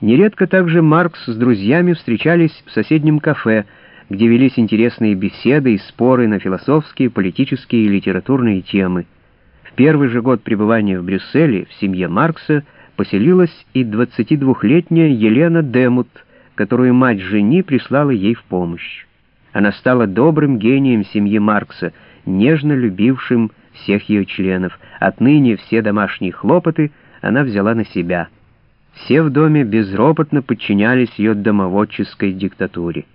Нередко также Маркс с друзьями встречались в соседнем кафе, где велись интересные беседы и споры на философские, политические и литературные темы. В первый же год пребывания в Брюсселе в семье Маркса поселилась и 22-летняя Елена Демут, которую мать жени прислала ей в помощь. Она стала добрым гением семьи Маркса, нежно любившим всех ее членов. Отныне все домашние хлопоты она взяла на себя. Все в доме безропотно подчинялись ее домоводческой диктатуре.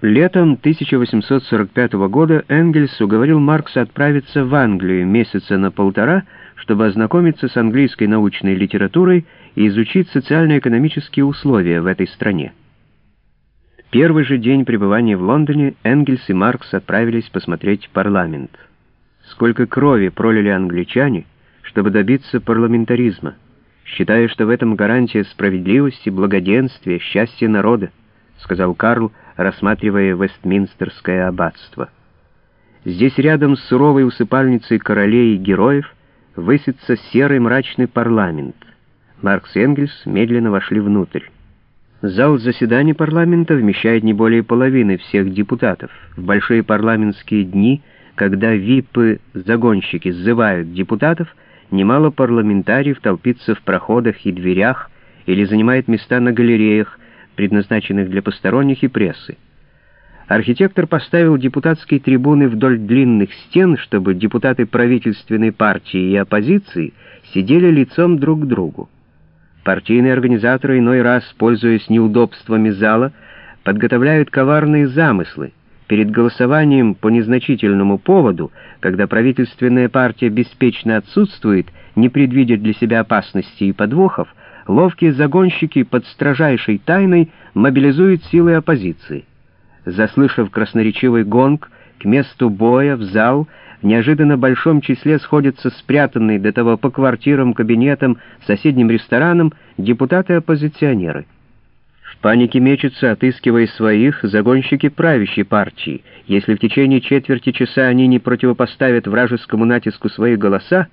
Летом 1845 года Энгельс уговорил Маркса отправиться в Англию месяца на полтора, чтобы ознакомиться с английской научной литературой и изучить социально-экономические условия в этой стране. В первый же день пребывания в Лондоне Энгельс и Маркс отправились посмотреть парламент. Сколько крови пролили англичане, чтобы добиться парламентаризма, считая, что в этом гарантия справедливости, благоденствия, счастья народа, сказал Карл, рассматривая Вестминстерское аббатство. Здесь рядом с суровой усыпальницей королей и героев высится серый мрачный парламент. Маркс и Энгельс медленно вошли внутрь. Зал заседаний парламента вмещает не более половины всех депутатов. В большие парламентские дни, когда випы-загонщики сзывают депутатов, немало парламентариев толпится в проходах и дверях или занимает места на галереях, предназначенных для посторонних и прессы. Архитектор поставил депутатские трибуны вдоль длинных стен, чтобы депутаты правительственной партии и оппозиции сидели лицом друг к другу. Партийные организаторы иной раз, пользуясь неудобствами зала, подготовляют коварные замыслы. Перед голосованием по незначительному поводу, когда правительственная партия беспечно отсутствует, не предвидя для себя опасностей и подвохов, ловкие загонщики под строжайшей тайной мобилизуют силы оппозиции. Заслышав красноречивый гонг, к месту боя в зал в неожиданно большом числе сходятся спрятанные до того по квартирам, кабинетам, соседним ресторанам депутаты-оппозиционеры. В панике мечутся, отыскивая своих, загонщики правящей партии. Если в течение четверти часа они не противопоставят вражескому натиску свои голоса,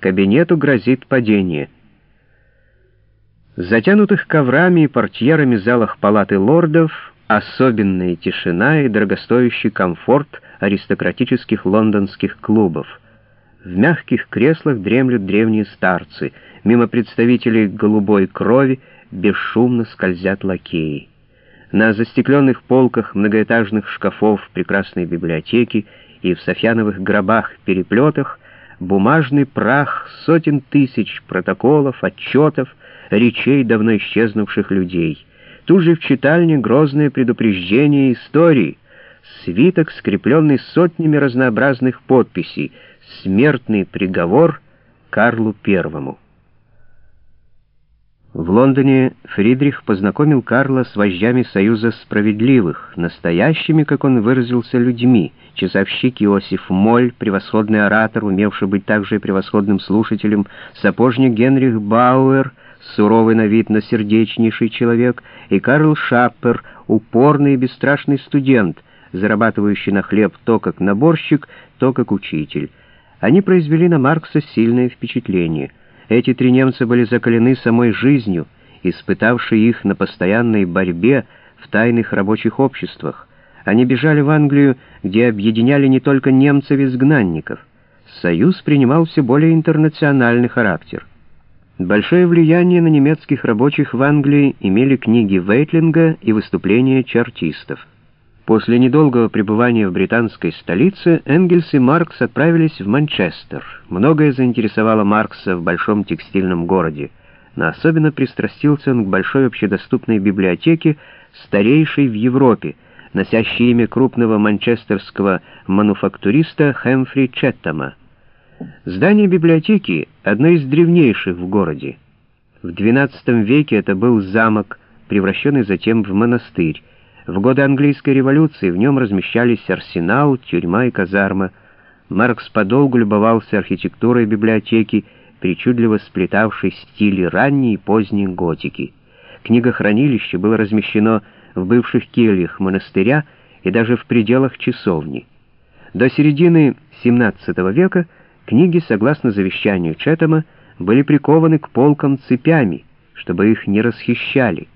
кабинету грозит падение — затянутых коврами и портьерами залах палаты лордов особенная тишина и дорогостоящий комфорт аристократических лондонских клубов. В мягких креслах дремлют древние старцы, мимо представителей голубой крови бесшумно скользят лакеи. На застекленных полках многоэтажных шкафов прекрасной библиотеки и в софьяновых гробах-переплетах бумажный прах сотен тысяч протоколов, отчетов, речей давно исчезнувших людей. Тут же в читальне грозное предупреждение истории, свиток, скрепленный сотнями разнообразных подписей, смертный приговор Карлу Первому. В Лондоне Фридрих познакомил Карла с вождями Союза Справедливых, настоящими, как он выразился, людьми. Часовщик Иосиф Моль, превосходный оратор, умевший быть также и превосходным слушателем, сапожник Генрих Бауэр — суровый на вид, но сердечнейший человек, и Карл Шаппер, упорный и бесстрашный студент, зарабатывающий на хлеб то как наборщик, то как учитель. Они произвели на Маркса сильное впечатление. Эти три немца были закалены самой жизнью, испытавшей их на постоянной борьбе в тайных рабочих обществах. Они бежали в Англию, где объединяли не только немцев-изгнанников. Союз принимал все более интернациональный характер. Большое влияние на немецких рабочих в Англии имели книги Вейтлинга и выступления чартистов. После недолгого пребывания в британской столице Энгельс и Маркс отправились в Манчестер. Многое заинтересовало Маркса в большом текстильном городе, но особенно пристрастился он к большой общедоступной библиотеке, старейшей в Европе, носящей имя крупного манчестерского мануфактуриста Хэмфри Четтама. Здание библиотеки — одно из древнейших в городе. В XII веке это был замок, превращенный затем в монастырь. В годы английской революции в нем размещались арсенал, тюрьма и казарма. Маркс подолгу любовался архитектурой библиотеки, причудливо сплетавшей стили ранней и поздней готики. Книгохранилище было размещено в бывших кельях монастыря и даже в пределах часовни. До середины XVII века Книги, согласно завещанию Четтема, были прикованы к полкам цепями, чтобы их не расхищали.